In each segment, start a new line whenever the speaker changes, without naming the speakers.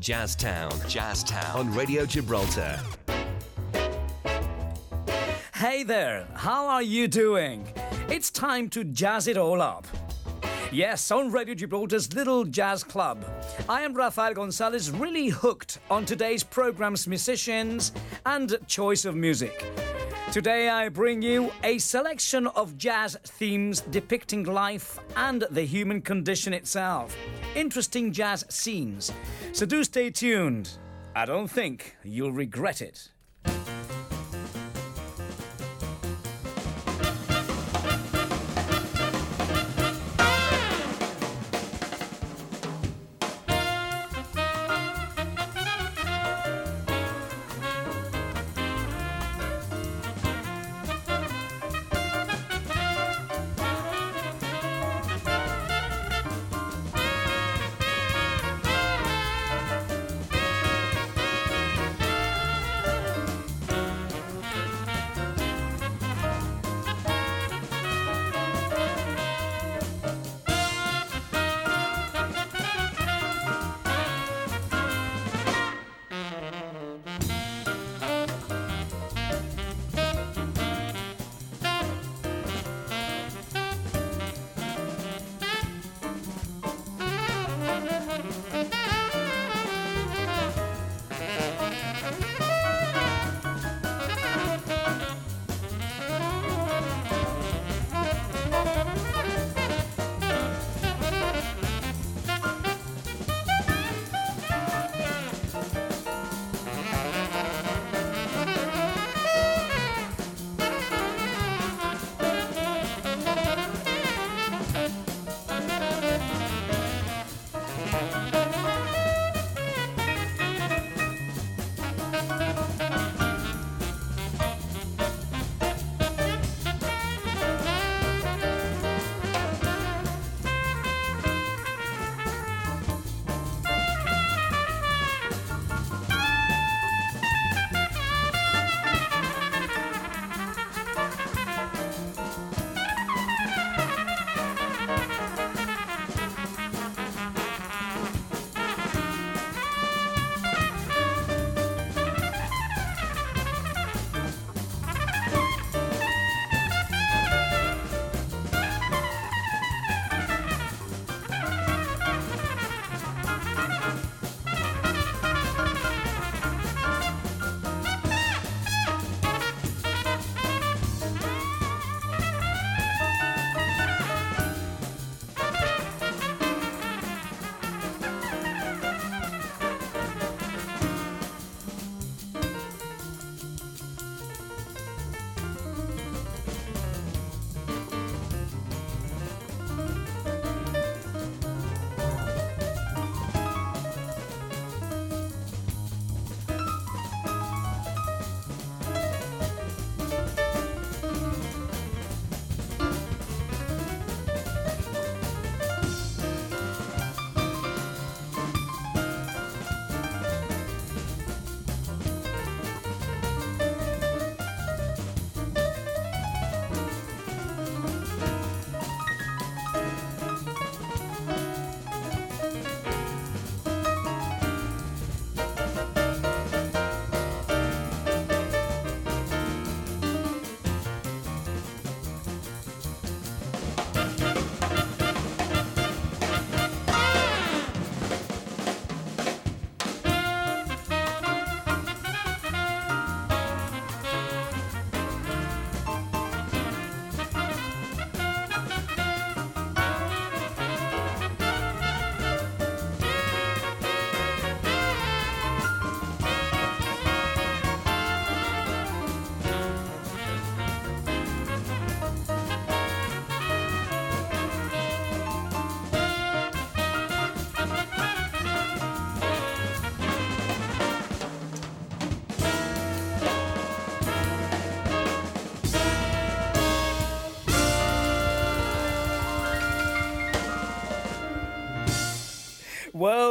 Jazztown. Jazztown. On Radio Gibraltar.
Hey there, how are you doing? It's time to jazz it all up. Yes, on Radio Gibraltar's Little Jazz Club. I am Rafael Gonzalez, really hooked on today's program's musicians and choice of music. Today I bring you a selection of jazz themes depicting life and the human condition itself. Interesting jazz scenes. So do stay tuned. I don't think you'll regret it.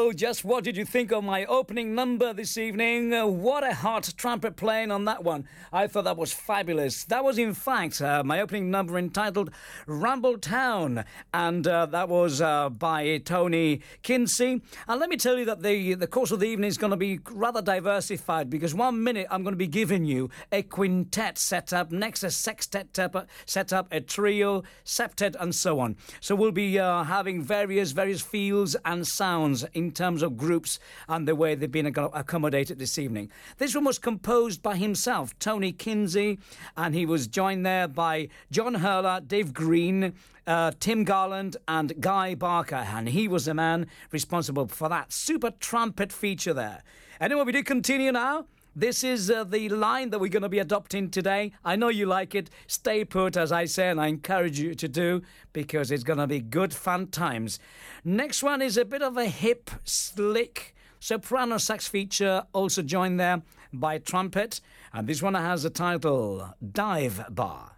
So, just what did you think of my opening number this evening? Uh, what a hot trumpet playing on that one. I thought that was fabulous. That was, in fact, uh, my opening number entitled Ramble Town, and uh, that was by Tony Kinsey. And let me tell you that the, the course of the evening is going to be rather diversified because one minute I'm going to be giving you a quintet setup, next a sextet setup, a trio, septet, and so on. So, we'll be having various, various feels and sounds in terms of groups and the way they've been accommodated this evening. This one was composed by himself, Tony Kinsey, and he was joined there by John Horler, Dave Green, uh, Tim Garland, and Guy Barker, and he was the man responsible for that super trumpet feature there. Anyway, we do continue now. This is uh, the line that we're going to be adopting today. I know you like it. Stay put, as I say, and I encourage you to do because it's going to be good fun times. Next one is a bit of a hip, slick soprano sax feature, also joined there by trumpet. And this one has a title Dive Bar.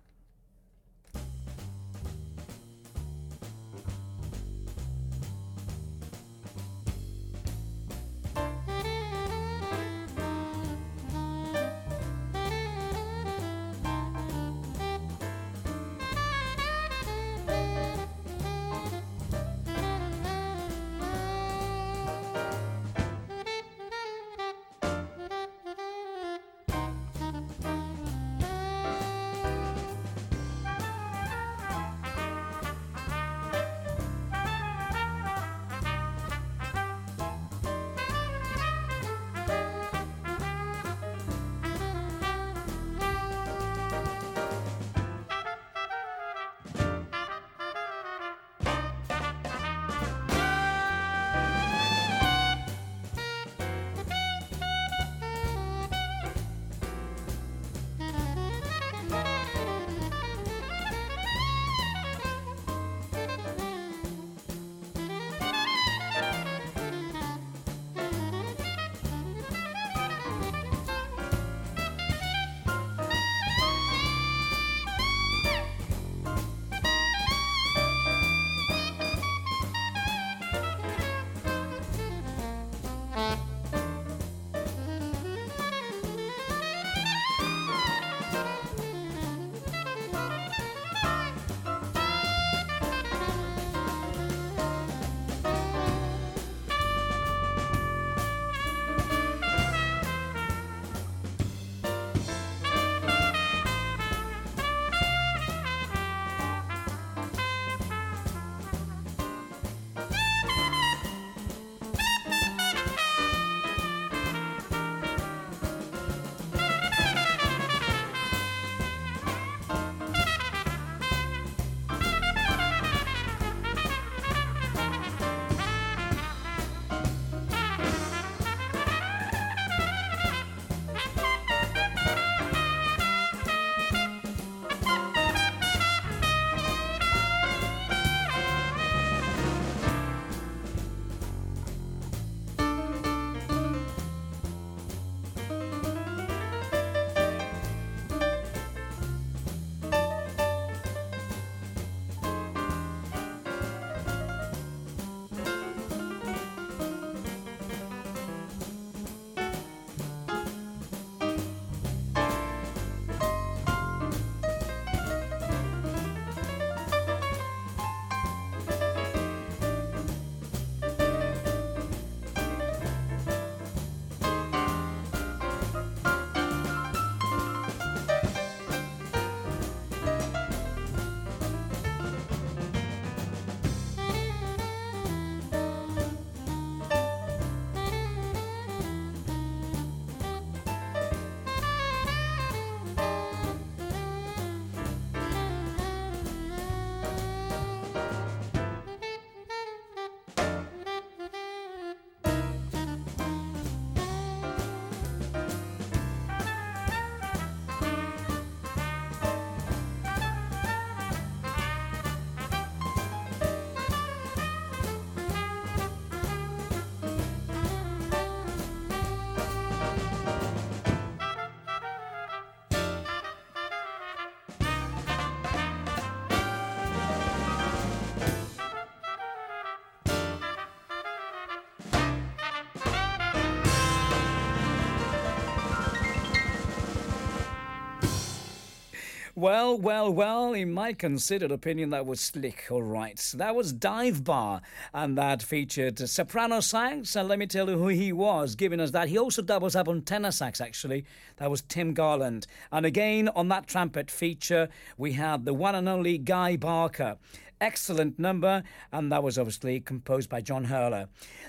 Well, well, well, in my considered opinion, that was slick, all right. That was Dive Bar, and that featured soprano sax, and let me tell you who he was giving us that. He also doubles up on tenor sax, actually. That was Tim Garland. And again, on that trumpet feature, we had the one and only Guy Barker. Excellent number, and that was obviously composed by John Horler.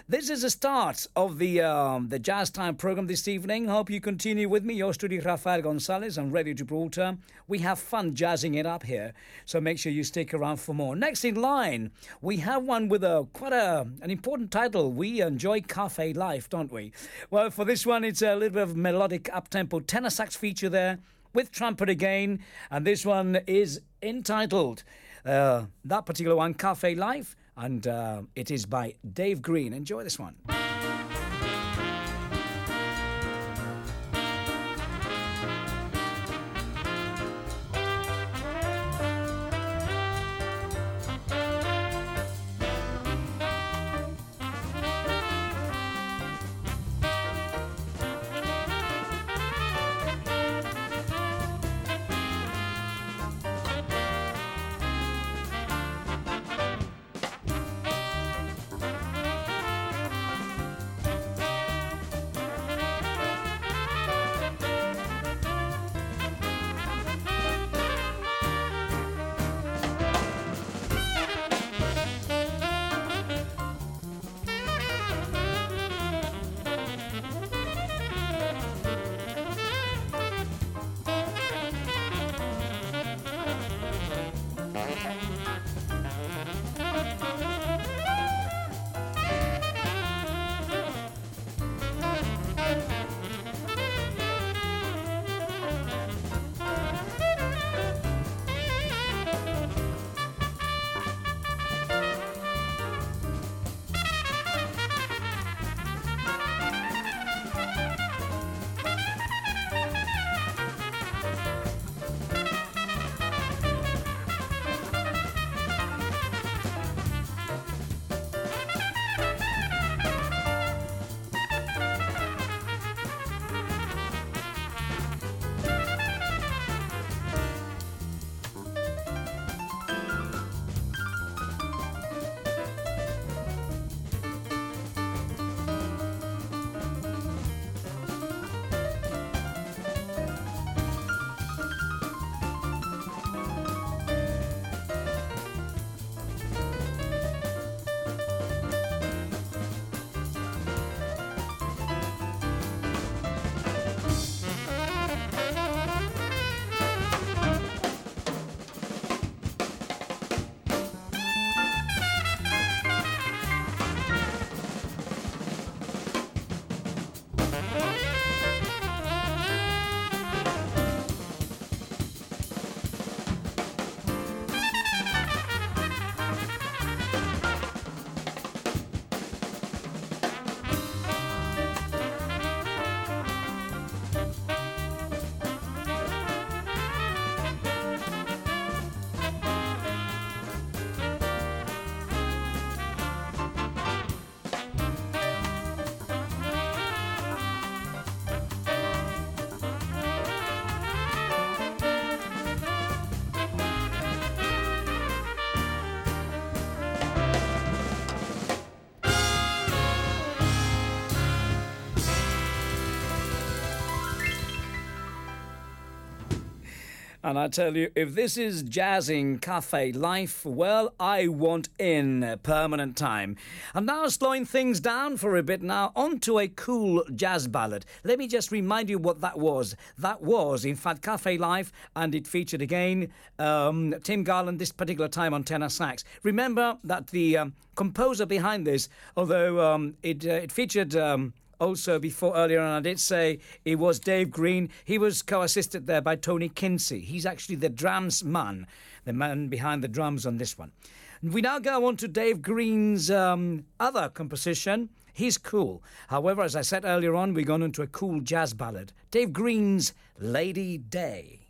This is the start of the um, the Jazztown program this evening. Hope you continue with me. Your studio, Rafael Gonzalez on Radio Gibraltar. We have fun jazzing it up here, so make sure you stick around for more. Next in line, we have one with a quite a an important title. We enjoy cafe life, don't we? Well, for this one, it's a little bit of melodic up-tempo tenor sax feature there with trumpet again, and this one is entitled that particular one, Cafe Life, and uh, it is by Dave Green. Enjoy this one. And I tell you, if this is jazzing cafe life, well, I want in permanent time. I'm now slowing things down for a bit now, onto a cool jazz ballad. Let me just remind you what that was. That was, in fact, Cafe Life, and it featured again um, Tim Garland this particular time on tenor sax. Remember that the um, composer behind this, although um, it, uh, it featured. Also before earlier on, I did say it was Dave Green. He was co-assisted there by Tony Kinsey. He's actually the drums man, the man behind the drums on this one. We now go on to Dave Green's um, other composition. He's cool. However, as I said earlier on, we're going into a cool jazz ballad. Dave Green's Lady Day.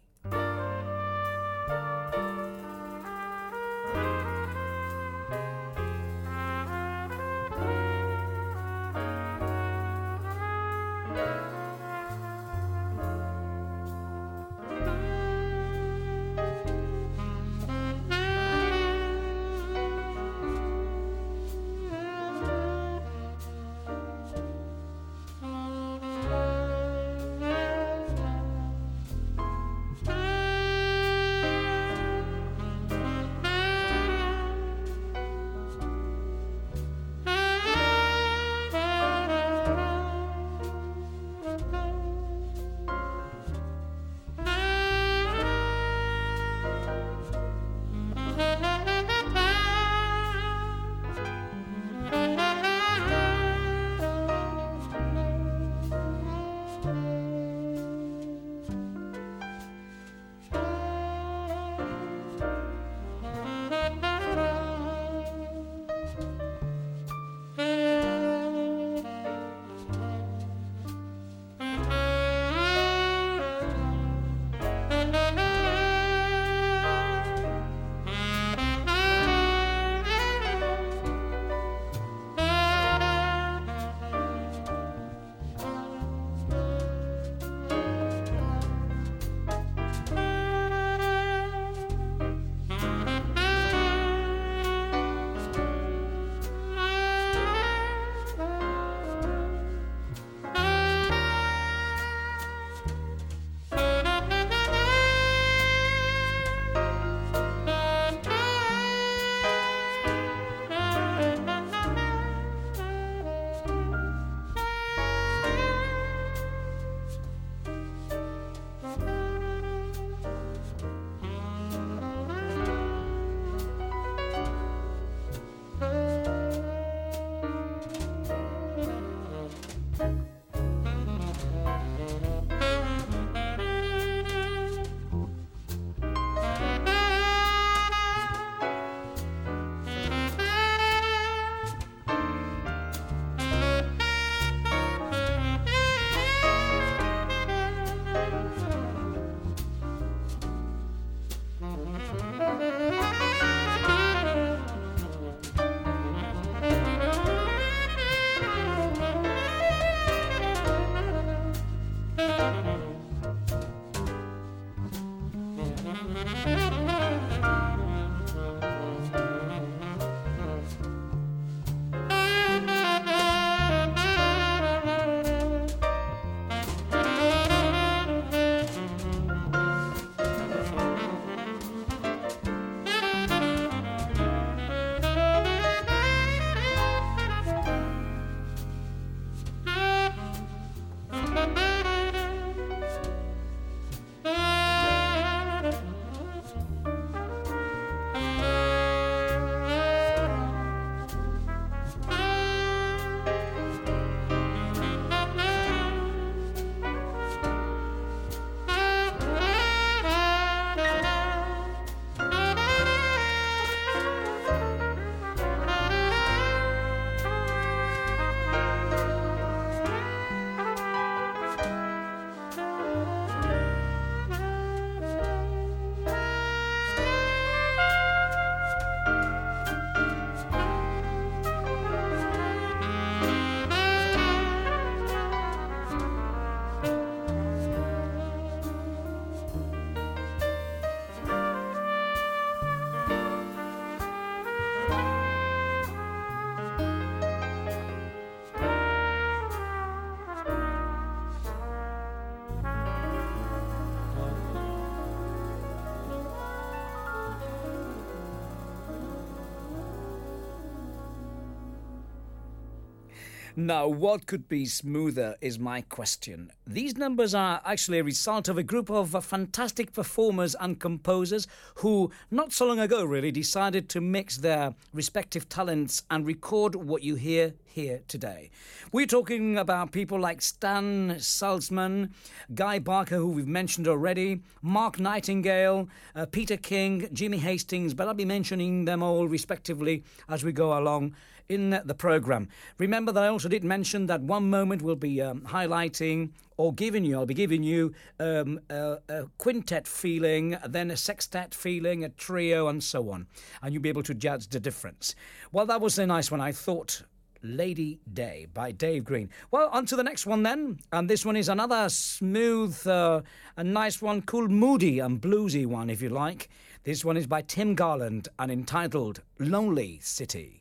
Now, what could be smoother is my question. These numbers are actually a result of a group of fantastic performers and composers who, not so long ago, really decided to mix their respective talents and record what you hear here today. We're talking about people like Stan Sulzmann, Guy Barker, who we've mentioned already, Mark Nightingale, uh, Peter King, Jimmy Hastings, but I'll be mentioning them all respectively as we go along in the program. Remember that I also did mention that one moment we'll be um, highlighting or giving you, I'll be giving you um, a, a, quintet feeling, then a sextet feeling, a trio, and so on. And you'll be able to judge the difference. Well, that was a nice one, I thought. Lady Day by Dave Green. Well, on to the next one then. And this one is another smooth, uh, a nice one, cool, moody, and bluesy one, if you like. This one is by Tim Garland and entitled Lonely City.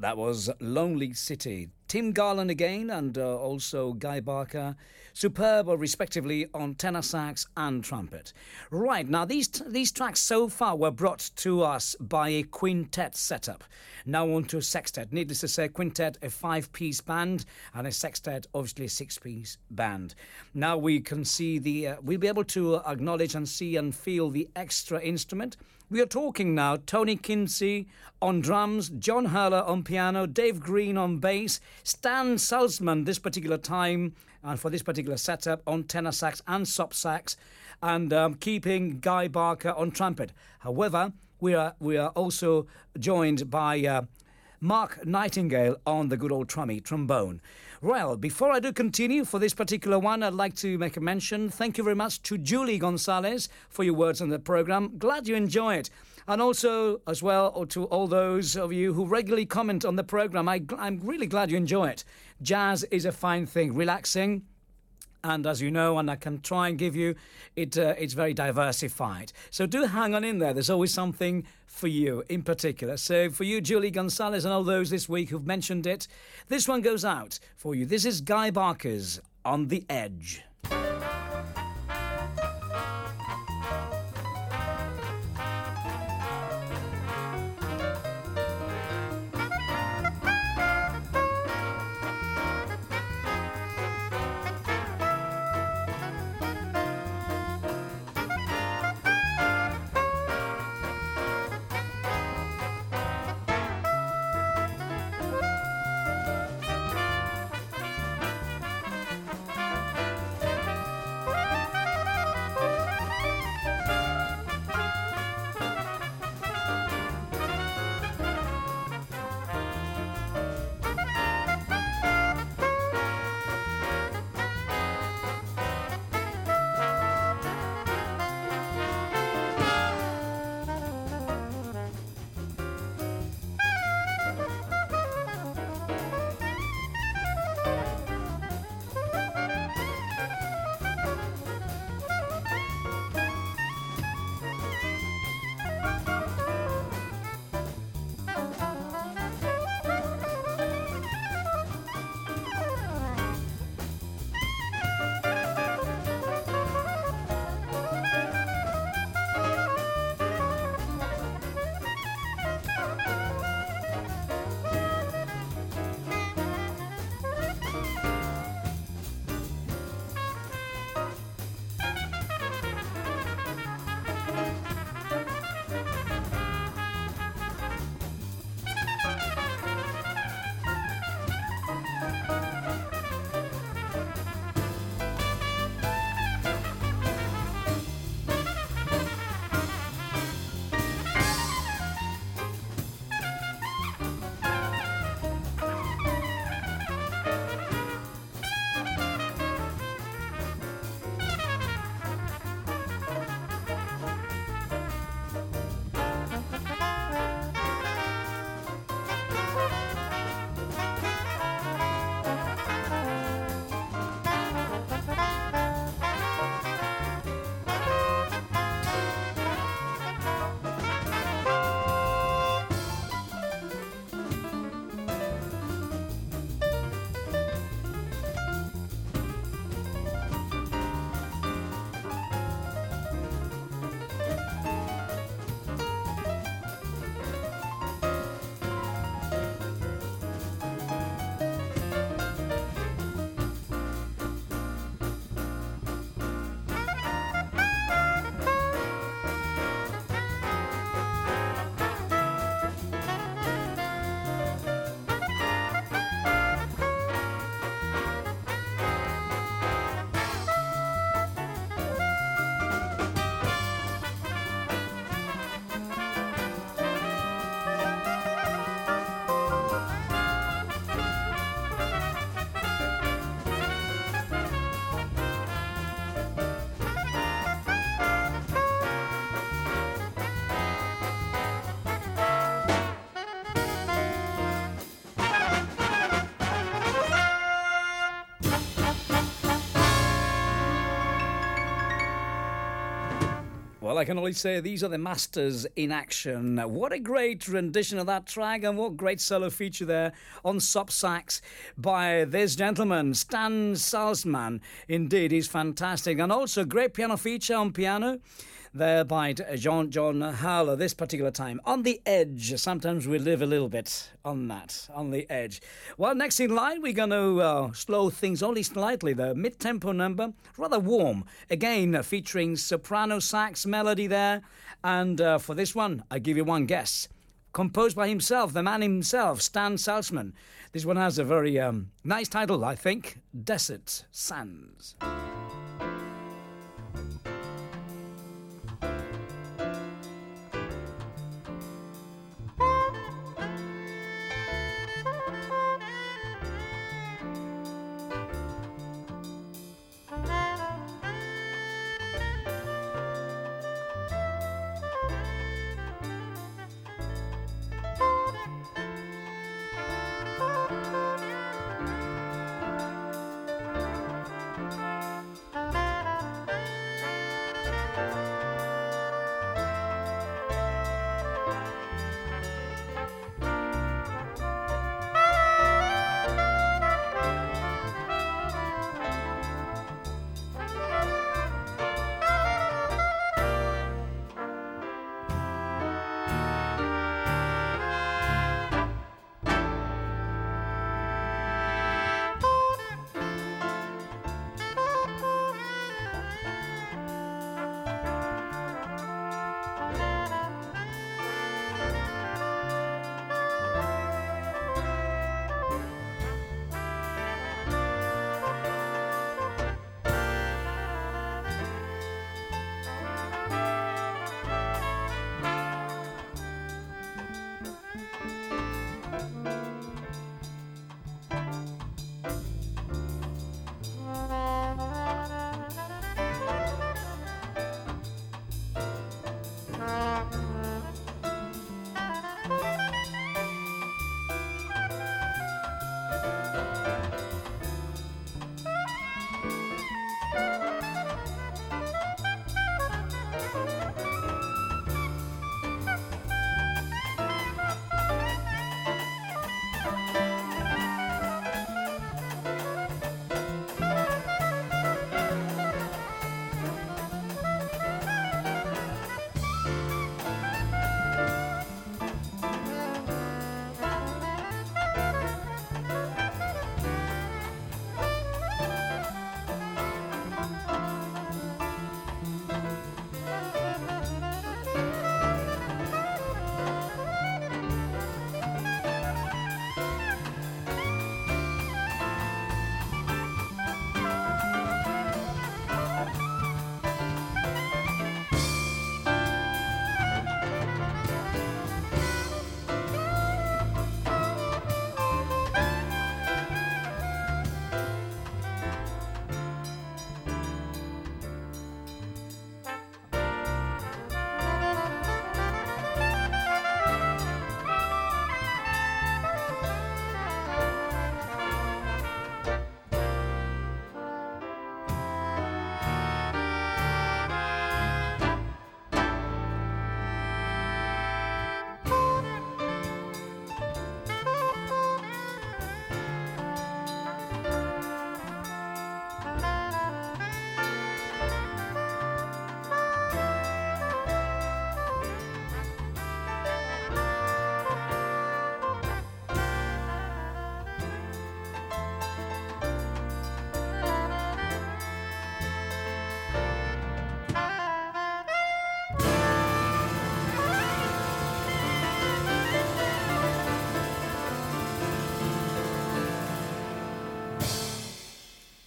That was Lonely City. Tim Garland again, and uh, also Guy Barker, superb, uh, respectively, on tenor sax and trumpet. Right now, these these tracks so far were brought to us by a quintet setup. Now on to sextet. Needless to say, quintet, a five-piece band, and a sextet, obviously a six-piece band. Now we can see the, uh, we'll be able to acknowledge and see and feel the extra instrument. We are talking now Tony Kinsey on drums, John Horler on piano, Dave Green on bass, Stan Sulzmann this particular time and for this particular setup on tenor sax and sop sax, and um, keeping Guy Barker on trumpet. However, we are we are also joined by uh, Mark Nightingale on the good old trummy trombone. Well, before I do continue for this particular one, I'd like to make a mention. Thank you very much to Julie Gonzalez for your words on the program. Glad you enjoy it. And also, as well, to all those of you who regularly comment on the program, I, I'm really glad you enjoy it. Jazz is a fine thing, relaxing, and as you know, and I can try and give you, it uh, it's very diversified. So do hang on in there. There's always something for you in particular. So for you, Julie Gonzalez, and all those this week who've mentioned it, this one goes out for you. This is Guy Barker's On the Edge. I can only say these are the masters in action. What a great rendition of that track, and what great solo feature there on sop sax by this gentleman, Stan Sulzmann. Indeed, he's fantastic. And also, great piano feature on piano there by Jean John Horler this particular time. On the edge. Sometimes we live a little bit on that, on the edge. Well, next in line, we're going to uh, slow things only slightly. The mid tempo number, rather warm. Again, uh, featuring soprano sax melody there. And uh, for this one, I give you one guess. Composed by himself, the man himself, Stan Sulzmann. This one has a very um, nice title, I think Desert Sands.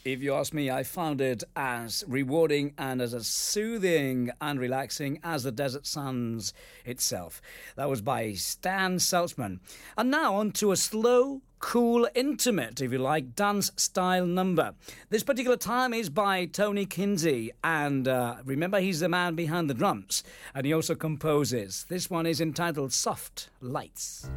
If you ask me, I found it as rewarding and as, as soothing and relaxing as the Desert Sands itself. That was by Stan Sulzmann. And now on to a slow, cool, intimate, if you like, dance style number. This particular time is by Tony Kinsey, and uh, remember, he's the man behind the drums, and he also composes. This one is entitled Soft Lights.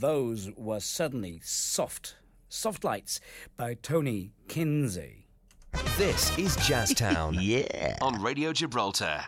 Those were certainly soft. Soft Lights by Tony Kinsey.
This is Jazztown
Yeah.
on Radio Gibraltar.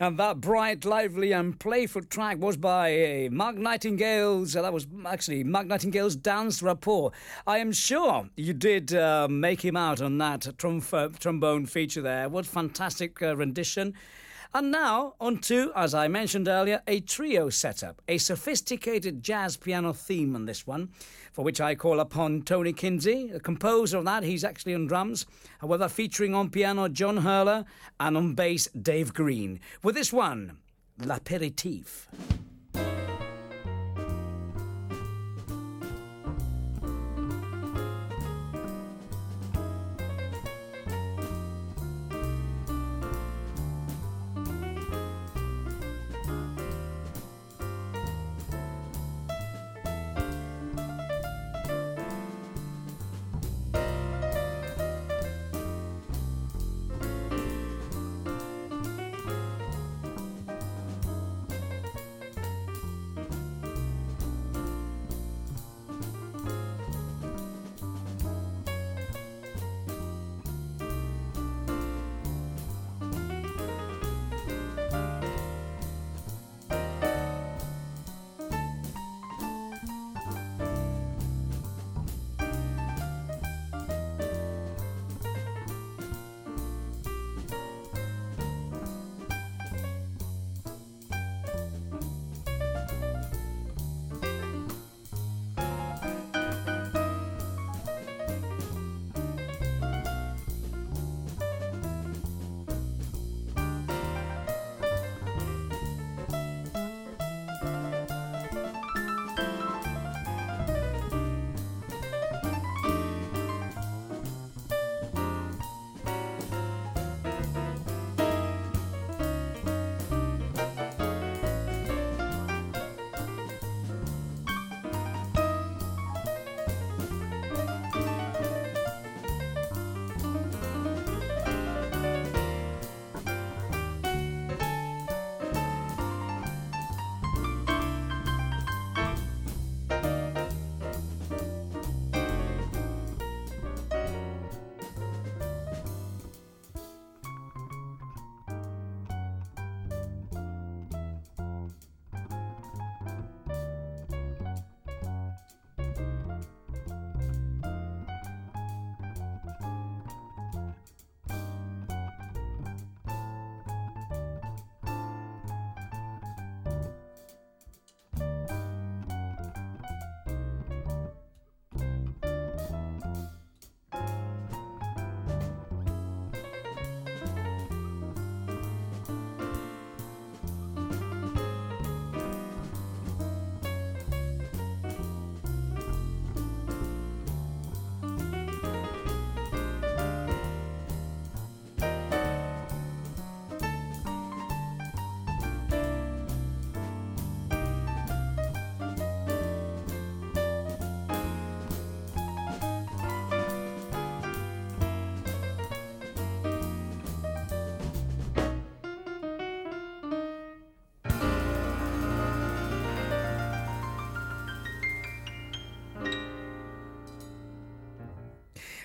And that bright, lively, and playful track was by uh, Mark Nightingale's. Uh, that was actually Mark Nightingale's Dance Rapport. I am sure you did uh, make him out on that trombone feature there. What fantastic rendition. And now, on to, as I mentioned earlier, a trio setup, a sophisticated jazz piano theme on this one, for which I call upon Tony Kinsey, the composer of that. He's actually on drums, however, featuring on piano John Horler and on bass Dave Green. With this one, L'Aperitif.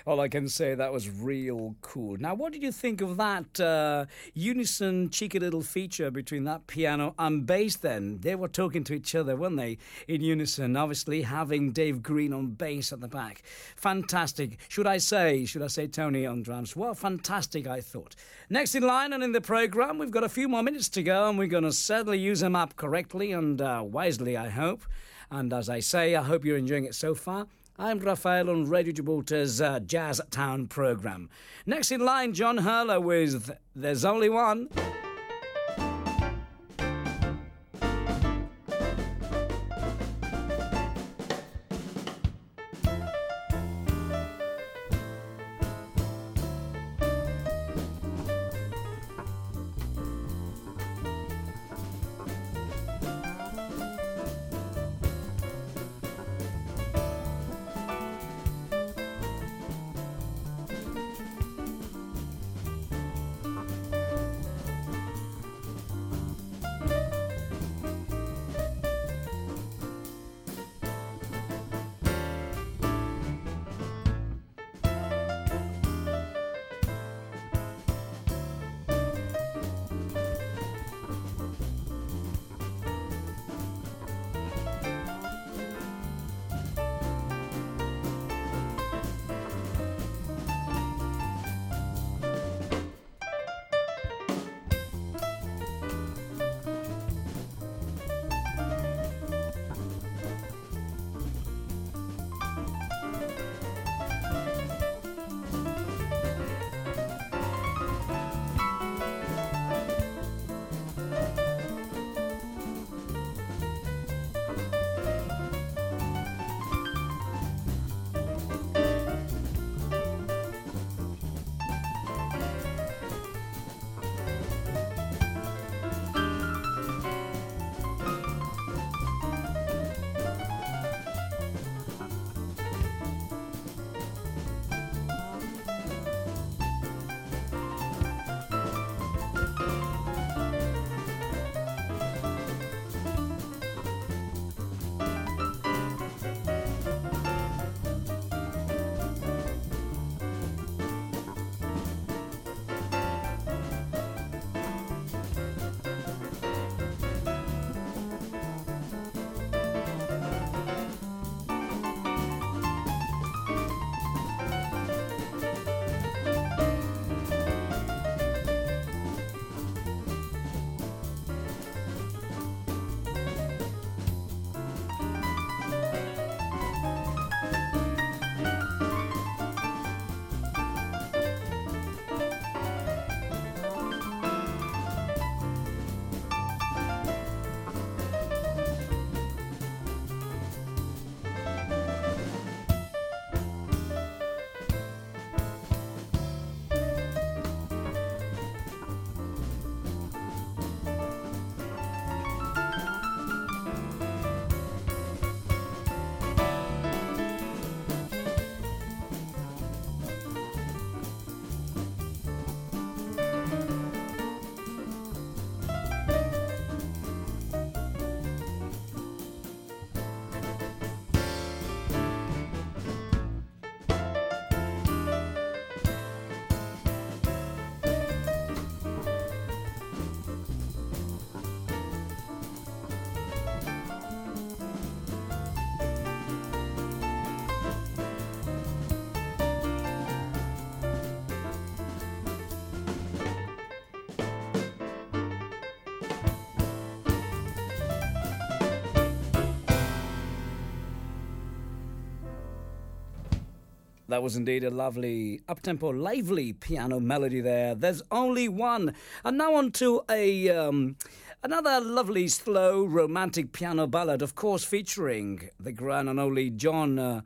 All I can say that was real cool. Now, what did you think of that uh, unison, cheeky little feature between that piano and bass? Then they were talking to each other, weren't they, in unison? Obviously, having Dave Green on bass at the back, fantastic. Should I say? Should I say Tony on drums? Well, fantastic. I thought. Next in line and in the program, we've got a few more minutes to go, and we're going to certainly use them up correctly and uh, wisely. I hope. And as I say, I hope you're enjoying it so far. I'm Raphael on Radio Gibraltar's uh, Jazz Town programme. Next in line, John Horler with There's Only One. That was indeed a lovely, up-tempo, lively piano melody there. There's only one. And now on to a um, another lovely, slow, romantic piano ballad, of course, featuring the grand and only John uh,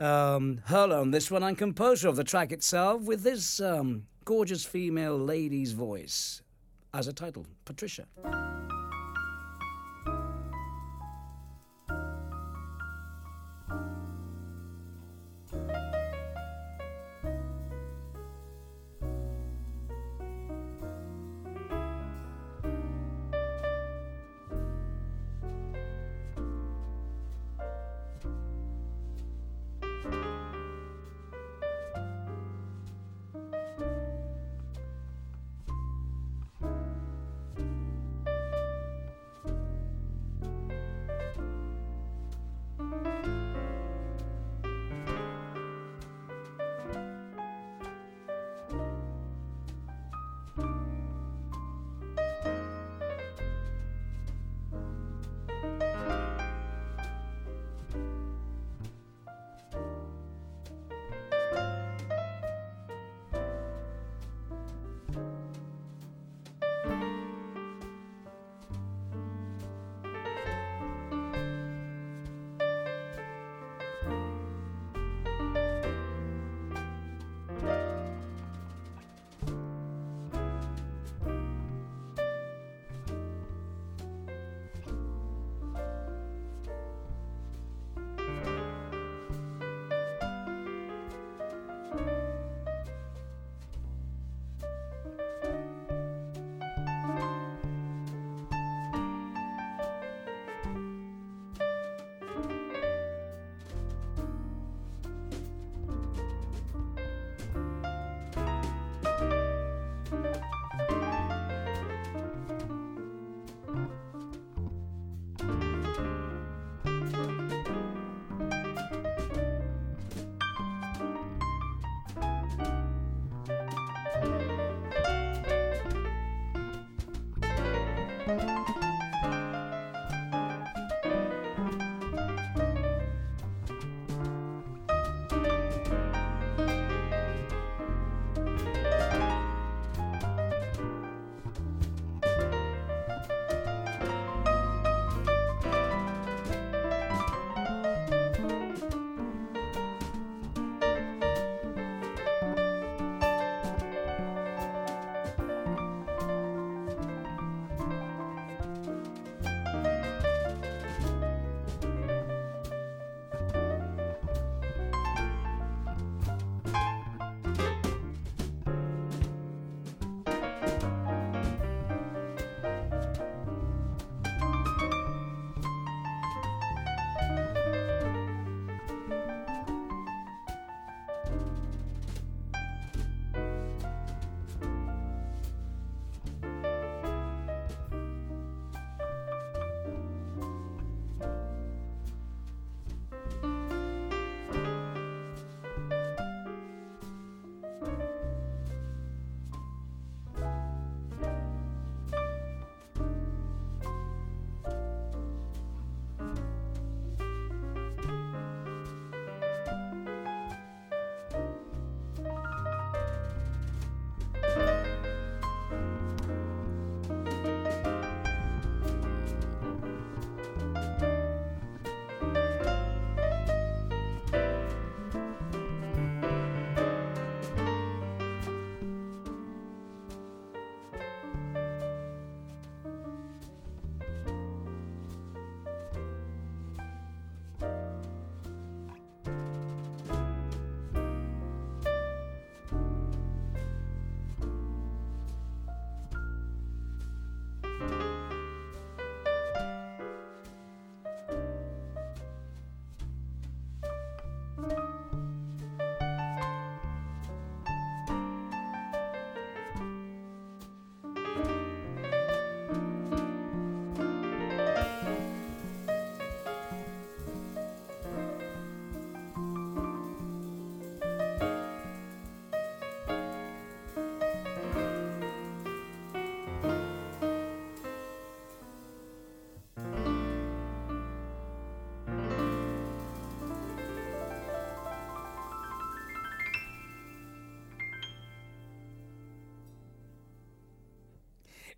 um, Horler on this one, and composer of the track itself, with this um, gorgeous female lady's voice as a title, Patricia.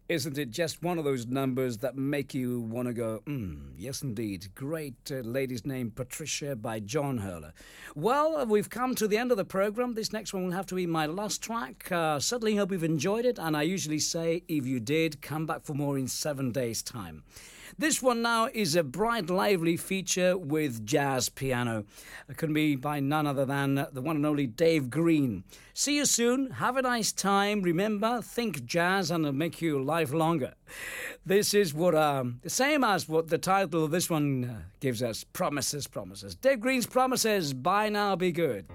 Isn't it just one of those numbers that make you want to go, mm, yes, indeed. Great uh, lady's name, Patricia by John Horler. Well, we've come to the end of the program. This next one will have to be my last track. Uh, certainly hope you've enjoyed it. And I usually say, if you did, come back for more in seven days' time. This one now is a bright, lively feature with jazz piano. It can be by none other than the one and only Dave Green. See you soon. Have a nice time. Remember, think jazz and it'll make your life longer. This is what, um, the same as what the title of this one uh, gives us Promises, Promises. Dave Green's Promises. Bye now, be good.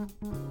Mm-hmm.